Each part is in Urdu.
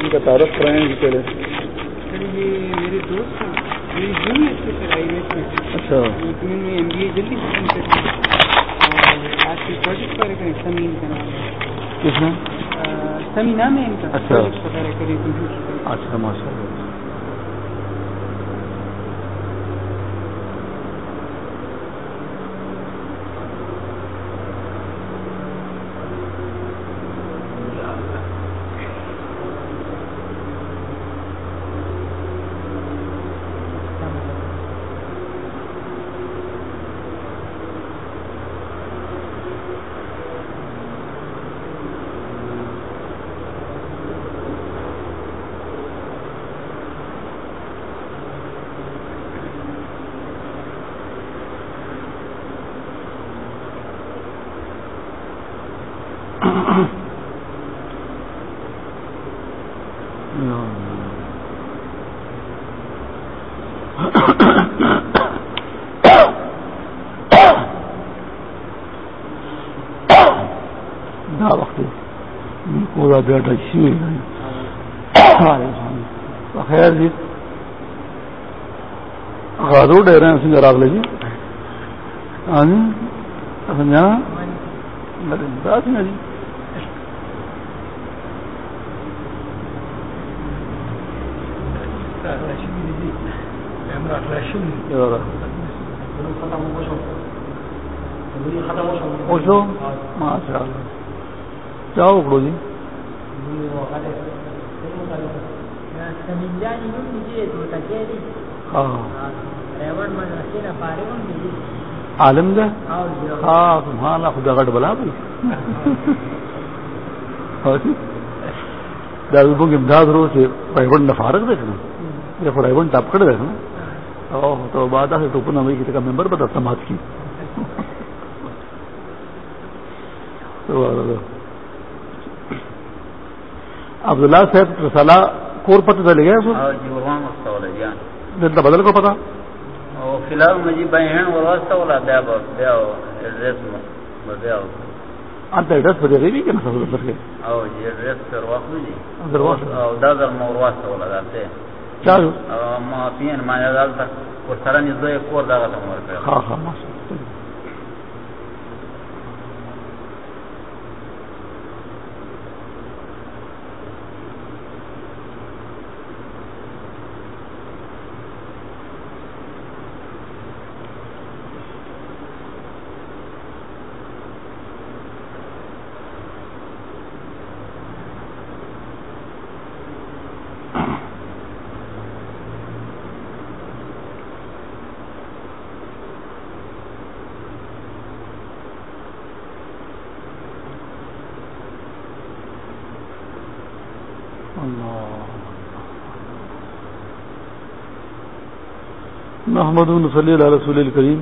ان کا تعارف کرائیں گے پہلے میرے دوست اچھا۔ میں ایم بی اے جلدی ختم کرتی اور آج کے پروجیکٹ پر کریں سمین کا نام کس میں؟ سمی نام ہے ان کا۔ اچھا۔ اچھا ماشاء اللہ دا وقت بیٹا ہاں، خیر جی۔ غازو ڈیرے ہیں سنگھ راگ لے جی۔ ہاں جی سمجھا جی۔ ماشاء اللہ کیا اکڑو جی۔ عالم دے ہاں سبحان اللہ خدا گڑ بلا بھائی کے امداد رو سے نفارک دیکھنا یا پرائیوٹ ٹاپ کر دیکھنا او تو بات ہے تو کا ممبر بتا سماج کی عبداللہ صاحب رسالہ کور پتہ چلے گیا دلتا بدل کو پتا الحال مجھے بہن واسطہ ایڈریس انت ایڈریس بدل گئی کہ نہ سب کر کے؟ او جی ایڈریس پر وقت جی۔ اندر واسطہ او دا در مور واسطہ والا دالتے کیا او ما پین ما دالتا اور سره نزدې کور دا غته مور کړ ہاں ہاں ماشاء اللہ محمد صلی اللہ علیہ رسول الکریم۔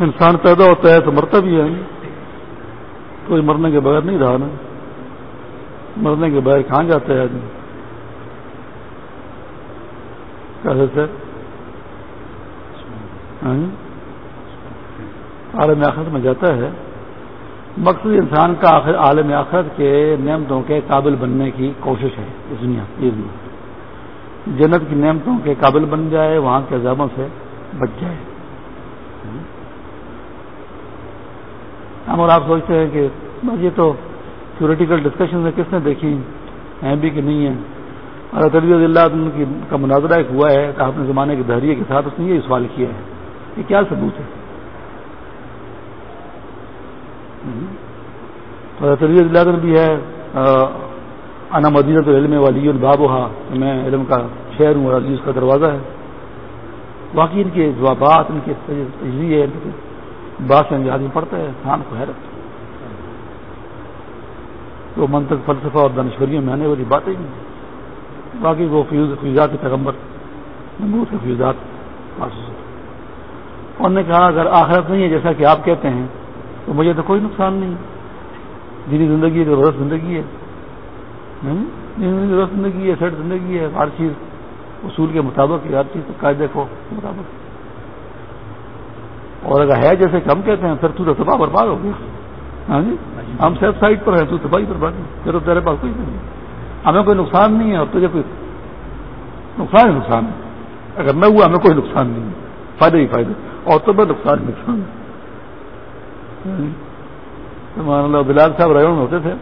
انسان پیدا ہوتا ہے تو مرتا بھی ہے۔ کوئی مرنے کے بغیر نہیں رہا نا۔ مرنے کے بغیر کہاں جاتا ہے آدمی؟ کیسے سر ہاں؟ عالم آخرت میں جاتا ہے۔ مقصد انسان کا آخر عالم آخرت کے نعمتوں کے قابل بننے کی کوشش ہے۔ اس دنیا یہ دنیا۔ جنت کی نعمتوں کے قابل بن جائے، وہاں کے عذابوں سے بچ جائے۔ ہم اور آپ سوچتے ہیں کہ بس یہ تو تھیوریٹیکل ڈسکشن میں کس نے دیکھی؟ ہیں بھی کہ نہیں ہے اور طبی اللہ کی کا مناظرہ ایک ہوا ہے کہ آپ نے زمانے کے دہریے کے ساتھ اس نے یہ سوال کیا ہے۔ کہ کیا ثبوت ہے؟ تو طبی اللہ بھی ہے انا مدینہ تو علم والی الباب ہوا میں علم کا شہر ہوں اور عزیز کا دروازہ ہے۔ باقی ان کے جوابات، ان کے تجزیے بات سے آدمی پڑتا ہے، انسان کو حیرت۔ تو منطق، فلسفہ اور دانشوریوں میں آنے والی باتیں نہیں باقی وہ فیوز، فیوزات پیغمبر نمبر کے فیوزات۔ انہوں نے کہا، اگر آخرت نہیں ہے جیسا کہ آپ کہتے ہیں، تو مجھے تو کوئی نقصان نہیں۔ جنی زندگی ضرورت زندگی ہے۔ زندگی ہے سیٹ زندگی ہے، ہر چیز، اصول کے مطابق ہر چیز قاعدے کو مطابق۔ اور اگر ہے جیسے کہ ہم کہتے ہیں پھر تو تباہ برباد ہو گیا۔ ہاں جی؟ ہم سیف سائڈ پر ہیں، تو تباہی برباد پھر تو تیرے پاس کوئی نہیں ہے۔ ہمیں کوئی نقصان نہیں ہے، اور تجھے کوئی نقصان ہی نقصان ہے۔ اگر میں ہوا ہمیں کوئی نقصان نہیں ہے۔ فائدے ہی فائدے اور تو میں نقصان ہی نقصان ہے۔ مان ہاں جی؟ اللہ، بلال صاحب ریون ہوتے تھے۔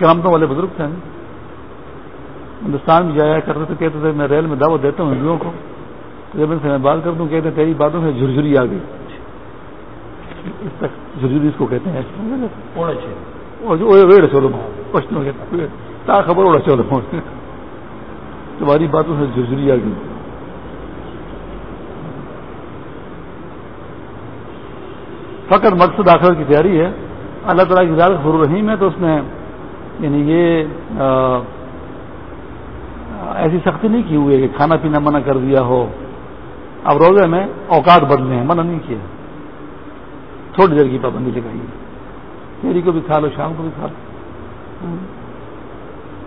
کرامتوں والے بزرگ تھے۔ ہندوستان میں جایا کرتے تھے کہتے تھے میں ریل میں دعوت دیتا ہوں ہندوؤں کو۔ جب ان سے میں بات کرتا ہوں کہتے ہیں تیری باتوں سے جھرجھری آ گئی۔ اس تک جھرجھری اس کو کہتے ہیں۔ تا خبر اڑا چولو تمہاری باتوں سے جھرجھری آ گئی۔ فقط مقصد آخر کی تیاری ہے۔ اللہ تعالیٰ کی زیادہ خر رحیم ہے تو اس نے یعنی یہ ایسی سختی نہیں کی ہوئی ہے کہ کھانا پینا منع کر دیا ہو۔ اب روزے میں اوقات بدلے ہیں، منع نہیں کیا۔ تھوڑی دیر کی پابندی لگائی ہے کو بھی کھا لو، شام کو بھی کھا لو۔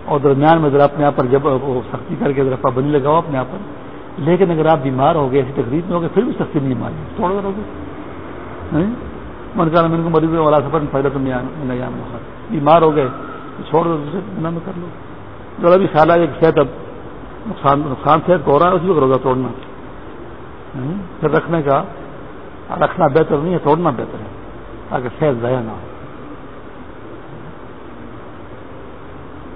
اور درمیان میں ذرا اپنے آپ پر جب وہ سختی کر کے ذرا پابندی لگاؤ اپنے آپ پر۔ لیکن اگر آپ بیمار ہو گئے، ایسی تقریب میں ہو گئے، پھر بھی سختی نہیں ماری۔ تھوڑا دیر ہو گئے من کہا کو مریض والا سفر پہلے تو نہیں بیمار ہو گئے چھوڑ دو دوسرے بنا میں کر لو۔ ذرا بھی خیال آئے کہ صحت اب نقصان نقصان صحت کو ہو رہا ہے، اسی وقت روزہ توڑنا۔ پھر رکھنے کا رکھنا بہتر نہیں ہے، توڑنا بہتر ہے۔ تاکہ صحت ضائع نہ ہو۔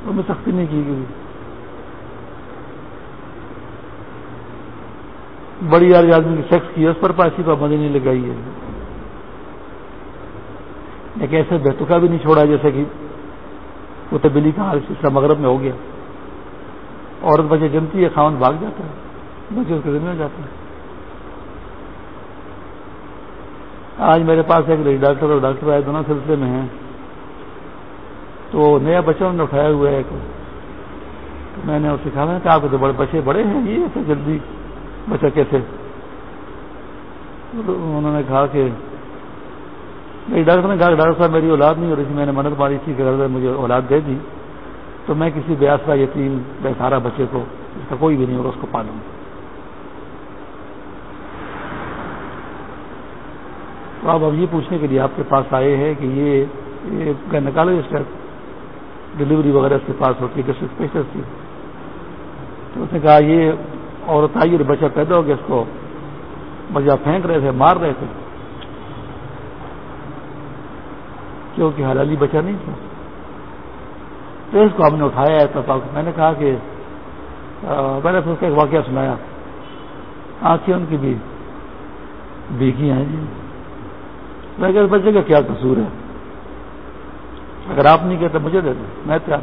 تو میں سختی نہیں کی گئی۔ بڑی یار آدمی کی سیکس کی اس پر پاسی پابندی نہیں لگائی ہے۔ ایک ایسے بیتکا بھی نہیں چھوڑا، جیسے کہ کتے بلی کا حال اس مغرب میں ہو گیا۔ عورت بچے جمتی ہے خاون بھاگ جاتا ہے، بچے اس کے ذمہ جاتے ہیں۔ آج میرے پاس ایک ڈاکٹر اور ڈاکٹر آئے دونوں سلسلے میں ہیں۔ تو نیا بچہ انہوں نے اٹھایا ہوا ہے۔ ایک میں نے اسے کہا کہ آپ کے تو بڑے بچے بڑے ہیں، یہ ایسے جلدی بچہ کیسے؟ انہوں نے کہا کہ ڈاکٹر نے کہا کہ ڈاکٹر صاحب، میری اولاد نہیں ہو رہی تھی، میں نے مدد ماری تھی کہ مجھے اولاد دے دی۔ تو میں کسی بیاسرا یتیم بے سارا بچے کو، اس کا کوئی بھی نہیں ہوگا، اس کو پالوں تو آپ اب یہ پوچھنے کے لیے آپ کے پاس آئے ہیں کہ یہ نکالو ڈلیوری وغیرہ اس کے پاس ہوتی ہے اسپیشل تھی؟ تو اس نے کہا یہ عورت آئی اور بچہ پیدا ہو گیا، اس کو بچہ پھینک رہے تھے، مار رہے تھے۔ کیونکہ حلالی بچہ نہیں تھا۔ تو اس کو ہم نے اٹھایا ہے تو میں نے کہا کہ میں نے اس کا ایک واقعہ سنایا۔ آنکھیں ان کی بھی بیگی ہیں جی۔ میں کہ بچے کا کیا قصور ہے؟ اگر آپ نہیں کہتے مجھے دے دیں، میں تیار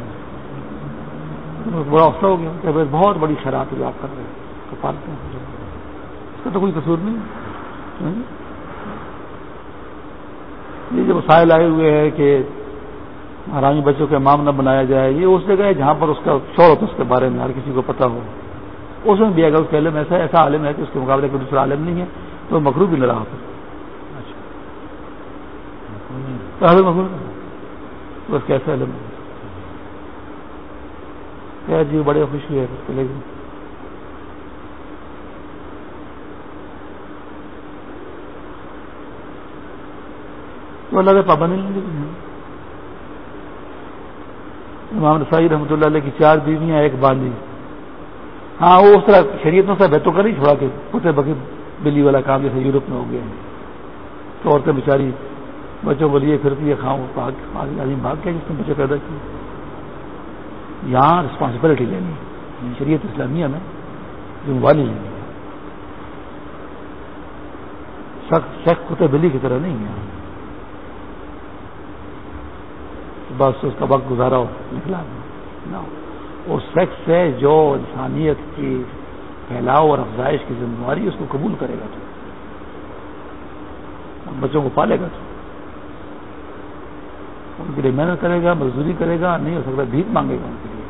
بڑا حوصلہ ہو گیا۔ کہ بہت بڑی شراب جو آپ کر رہے ہیں تو پالتے ہیں اس کا تو کوئی قصور نہیں۔ ہاں جی۔ یہ جو مسائل آئے ہوئے ہیں کہ حرامی بچوں کے امام نہ بنایا جائے، یہ اس جگہ ہے جہاں پر اس کا شور ہوتا ہے اس کے بارے میں، ہر کسی کو پتا ہو۔ اس میں بھی اگر اس کا علم ایسا ایسا عالم ہے کہ اس کے مقابلے کوئی دوسرا عالم نہیں ہے، تو مکرو بھی نہ رہا ہوتا۔ مکرو بس کیسا علم ہے جی بڑے خوشی ہے چلے گی تو اللہ کے پابندی نہیں امام رسائی رحمۃ اللہ علیہ کی چار بیویاں، ایک باندھی۔ ہاں وہ اس طرح شریعت میں سب تو کر ہی چھوڑا کہ کتے بکے بلی والا کام جیسے یورپ میں ہو گیا تو عورتیں بیچاری بچوں کو لیے پھرتی ہے کھاؤں آدمی بھاگ گیا جس نے بچے پیدا کیے۔ یہاں رسپانسبلٹی لینی ہے۔ شریعت اسلامیہ میں ذمہ داری لینی سخت سخت کتے بلی کی طرح نہیں ہے۔ بس اس کا وقت گزارا ہو، نکلا۔ وہ سیکس ہے جو انسانیت کی پھیلاؤ اور افزائش کی ذمہ داری اس کو قبول کرے گا تو۔ بچوں کو پالے گا تو۔ ان کے لیے محنت کرے گا، مزدوری کرے گا، نہیں ہو سکتا، بھیک مانگے گا ان کے لیے۔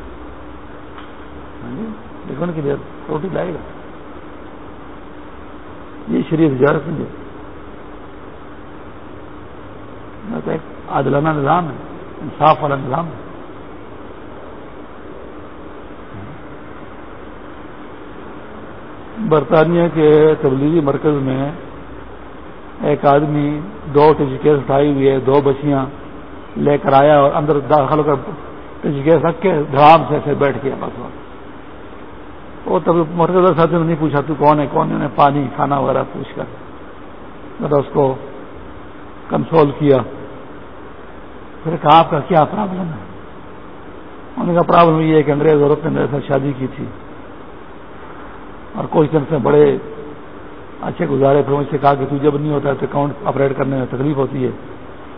ہاں جی؟ لیکن ان کے لیے روٹی لائے گا۔ یہ شریف تجارت نہیں ہے۔ عادلانہ نظام ہے۔ انصاف والا نظام برطانیہ کے تبلیغی مرکز میں ایک آدمی دو ٹچکیس اٹھائی ہوئی ہے، دو بچیاں لے کر آیا اور اندر داخل ہو کر ٹچکیس رکھ کے دھرام سے ایسے بیٹھ گیا، بس وہ۔ تب مرکز صاحب نے نہیں پوچھا تو کون ہے کون ہے؟ پانی، کھانا وغیرہ پوچھ کر۔ ذرا اس کو کنسول کیا۔ پھر کہا، آپ کا کیا پرابلم ہے؟ انہوں نے کہا پرابلم یہ ہے کہ انگریز عورت نے میرے ساتھ شادی کی تھی۔ اور کچھ دن سے بڑے اچھے گزارے پھر مجھ سے کہا کہ تو جب نہیں ہوتا ہے تو اکاؤنٹ آپریٹ کرنے میں تکلیف ہوتی ہے،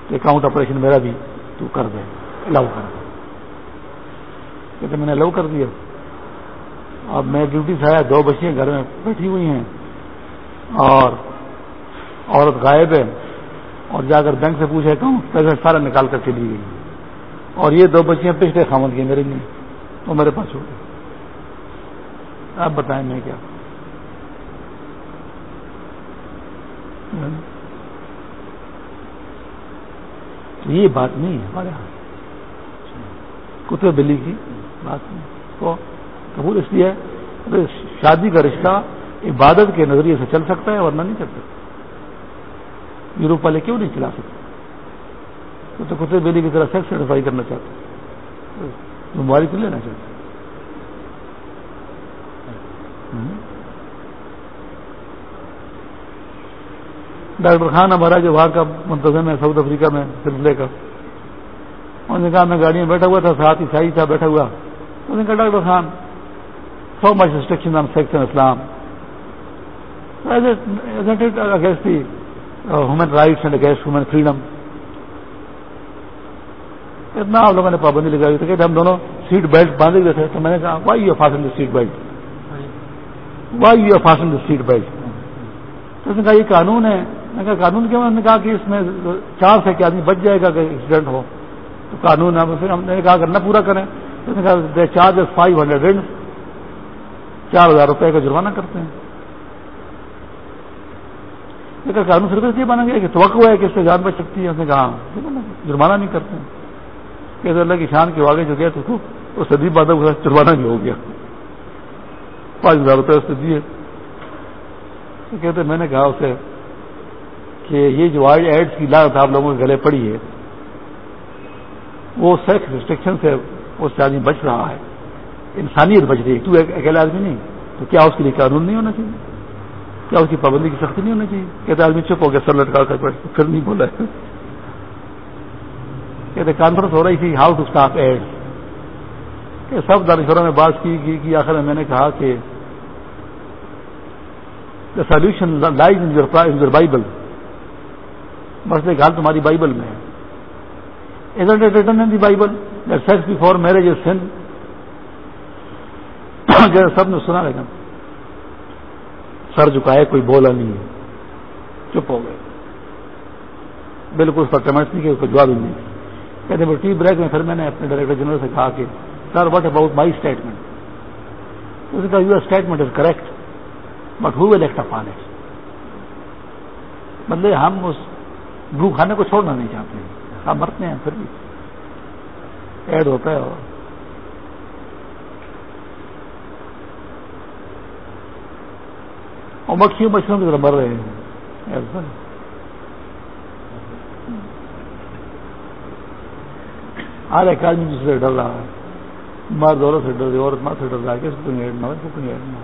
تو اکاؤنٹ آپریشن میرا بھی تو کر دے الاؤ کر دے۔ کہتے میں نے الاؤ کر دیا۔ اب میں ڈیوٹی سے آیا، دو بچیاں گھر میں بیٹھی ہوئی ہیں۔ اور عورت غائب ہے۔ اور جا کر بینک سے پوچھے کہوں، پیسے سارا نکال کر چلی گئی۔ اور یہ دو بچیاں پچھلے خامد کی میرے لیے۔ وہ میرے پاس ہو گئی آپ بتائیں میں کیا۔ یہ بات نہیں ہے ہمارے یہاں کتے بلی کی بات نہیں۔ تو قبول اس لیے شادی کا رشتہ عبادت کے نظریے سے چل سکتا ہے ورنہ نہیں چل سکتا۔ یوروپ والے کیوں نہیں چلا سکتے وہ تو کتے بلی کی طرح سیکس سیٹیفائی کرنا چاہتے موبائل کیوں لینا چاہتے ڈاکٹر خان ہمارا جو وہاں کا منتظم ہے ساؤتھ افریقہ میں سلسلے کا انہوں نے کہا میں گاڑی میں بیٹھا ہوا تھا ساتھ ہی سائی تھا بیٹھا ہوا انہوں نے کہا doctor Khan so much restriction on sex Islam against the human rights and against human freedom اتنا آپ لوگوں نے پابندی لگائی تھی کہ ہم دونوں سیٹ بیلٹ باندھے ہوئے تھے تو میں نے کہا why you fasten the seat belt why you fasten the seat belt تو اس نے کہا، یہ قانون ہے. میں کہا، قانون کیا نے کہا کہ اس میں چار سے کہ آدمی بچ جائے گا کہ ایکسیڈنٹ ہو۔ تو قانون ہے پھر ہم نے کہا، اگر نہ پورا کریں تو اس نے کہا چارج فائیو ہنڈریڈ چار ہزار روپے کا جرمانہ کرتے ہیں۔ لیکن قانون صرف یہ بنا گیا کہ توقع ہے کہ اس سے جان بچ سکتی ہے۔ اس نے کہا ہاں، جرمانہ نہیں کرتے کہ اللہ کی شان کے آگے جو گیا تو اس سے دیپ بادہ جرمانہ بھی ہو گیا۔ پانچ ہزار روپے اس سے دیے۔ کہتے میں نے کہا اسے کہ یہ جو ایڈس کی لاگت آپ لوگوں کے گلے پڑی ہے، وہ سیکس ریسٹرکشن سے اس سے آدمی بچ رہا ہے۔ انسانیت بچ رہی ہے۔ تو اکیلا آدمی نہیں۔ تو کیا اس کے لیے قانون نہیں ہونا چاہیے؟ کیا اس کی پابندی کی سختی نہیں ہونی چاہیے۔ کہتے آدمی چپ ہو گیا، سر لٹکا کر پھر نہیں بولا۔ کہتے کانفرنس ہو رہی تھی، ہاؤ ٹو اسٹاپ ایڈ۔ کہ سب دانشوروں میں بات کی کہ آخر میں میں نے کہا کہ the solution lies in your Bible مسئلے کا حال تمہاری بائبل میں ہے۔ Written in the Bible sex before marriage is sin سب نے سنا لیکن سر جھکائے، کوئی بولا نہیں ہے۔ چپ ہو گئے۔ بالکل اس پر کمنٹ نہیں کہ اس کو جواب ہی نہیں۔ کہتے ٹی بریک میں پھر میں نے اپنے ڈائریکٹر جنرل سے کہا کہ sir what about my statement اس نے کہا your statement is correct but who will act upon it مطلب ہم اس گو کھانے کو چھوڑنا نہیں چاہتے۔ ہیں ہم مرتے ہیں پھر بھی۔ ایڈ ہوتا ہے اور اور مکھیوں مچھروں کی طرح مر رہے ہیں۔ ایسا۔ ہر ایک آدمی دوسرے ڈر رہا ہے۔ مار دوروں سے ڈر رہی عورت ماں سے ڈر رہا ہے۔ کس کو نہیں ایڈنا کو نہیں ایڈنا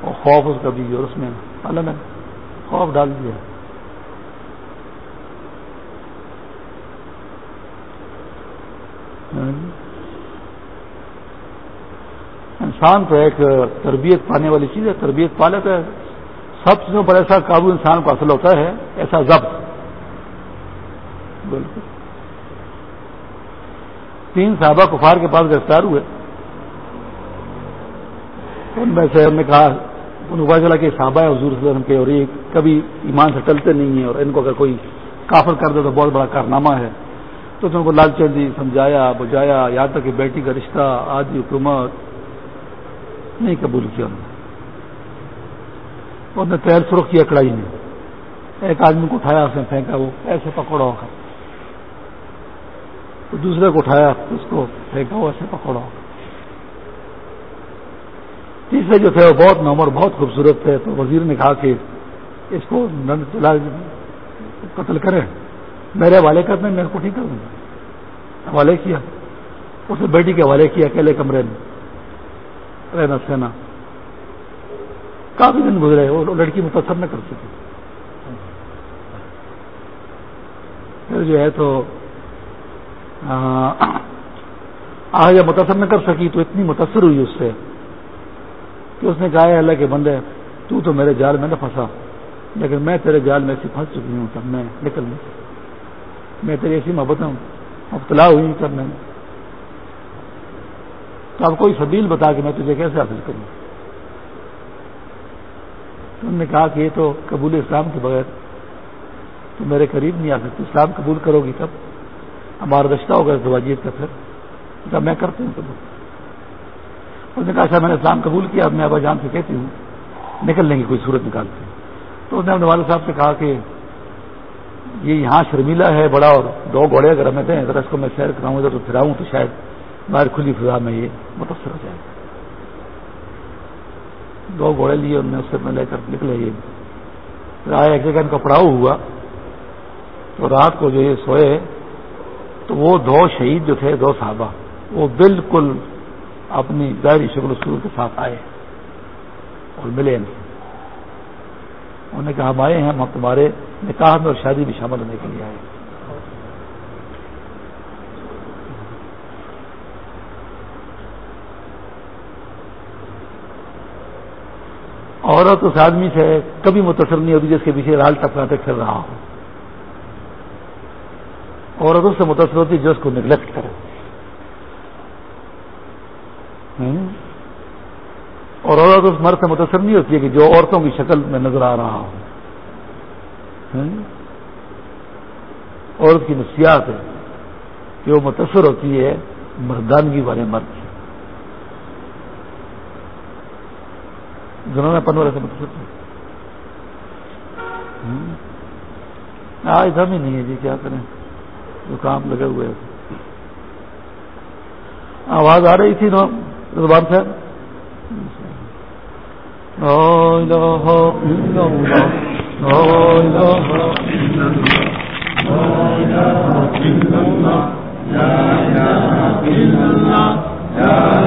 اور خوف اس کا بھی اور اس میں۔ اللہ نے خوف ڈال دیا۔ ہاں جی۔ انسان تو ایک تربیت پانے والی چیز ہے، تربیت پا لیتا ہے۔ سب چیزوں پر ایسا قابو انسان کو حاصل ہوتا ہے، ایسا ضبط۔ بالکل۔ تین صحابہ کفار کے پاس گرفتار ہوئے۔ ان میں سے ہم نے کہا، ان کو چلا کہ صحابہ ہے حضور صلی اللہ علیہ وسلم کے، اور یہ کبھی ایمان سے ٹلتے نہیں ہیں، اور ان کو اگر کوئی کافر کر دے تو بہت بڑا کارنامہ ہے۔ تو ان کو لال چند جی سمجھایا بجایا یہاں تک کہ بیٹی کا رشتہ، آدھی حکومت نہیں قبول کیا انہوں نے۔ تیر سرخ کیا کڑائی نے ایک آدمی کو اٹھایا، اس نے پھینکا، وہ ایسے پکوڑا ہو کر دوسرے کو اٹھایا، اس کو پھینکا، وہ ایسے پکوڑا ہو تیسرے جو تھے، وہ بہت نمر بہت خوبصورت تھے۔ تو وزیر نے کہا کہ اس کو چلا، قتل کرے میرے حوالے کرنے میرے کو ٹھیک کر دوں۔ حوالے کیا۔ اس نے بیٹی کے حوالے کیا، اکیلے کمرے میں۔ رہنا سہنا۔ کافی دن گزرے وہ لڑکی متاثر نہ کر سکی۔ پھر جو ہے تو آج جب متاثر نہ کر سکی تو اتنی متاثر ہوئی اس سے کہ اس نے کہا ہے اللہ کے بندے، تو تو میرے جال میں نہ پھنسا، لیکن میں تیرے جال میں ایسی پھنس چکی ہوں، تب میں نکل نہیں میں تیری ایسی محبت ہوں مبتلا ہوئی، تب میں تو آپ کوئی سبیل بتا کہ میں تجھے کیسے حاصل کروں؟ انہوں نے کہا کہ یہ تو قبول اسلام کے بغیر تو میرے قریب نہیں آ سکتی اسلام قبول کرو گی تب۔ ہمارا رشتہ ہوگا زواجیت کا پھر۔ جب میں کرتی ہوں قبول اس نے کہا اچھا میں نے اسلام قبول کیا، اب میں ابا جان سے کہتی ہوں۔ نکل لیں گے، کوئی صورت نکالتی تو اس نے اپنے والد صاحب سے کہا کہ یہ یہاں شرمیلا ہے، بڑا اور دو گھوڑے اگر ہمیں دیں اگر اس کو میں سیر کراؤں، ادھر تو پھراؤں تو شاید باہر کھلی فضا میں یہ متاثر ہو جائے۔ دو گھوڑے لیے انہوں نے اس سے لے کر نکلے یہ۔ پھر آیا ایک جگہ ان کا پڑاؤ ہوا۔ تو رات کو جو یہ سوئے تو وہ دو شہید جو تھے، دو صحابہ، وہ بالکل اپنی ظاہری شکل و سور کے ساتھ آئے اور ملے نہیں۔ انہوں نے کہا ہم آئے ہیں، ہم تمہارے نکاح میں اور شادی بھی شامل ہونے کے لیے آئے۔ عورت اس آدمی سے کبھی متاثر نہیں ہوتی جس کے پیچھے لال ٹپکاتے پھر رہا ہو عورت اس سے متاثر ہوتی جو اس کو نگلیکٹ کرے۔ اور عورت اس مرد سے متاثر نہیں ہوتی ہے کہ جو عورتوں کی شکل میں نظر آ رہا ہو عورت کی نفسیات ہے کہ وہ متاثر ہوتی ہے مردانگی والے مرد۔ سے دونوں میں پن والے سے متاثر آج دم ہی نہیں ہے جی کیا کریں جو کام لگے ہوئے آواز آ رہی تھی نا زبان صاحب لا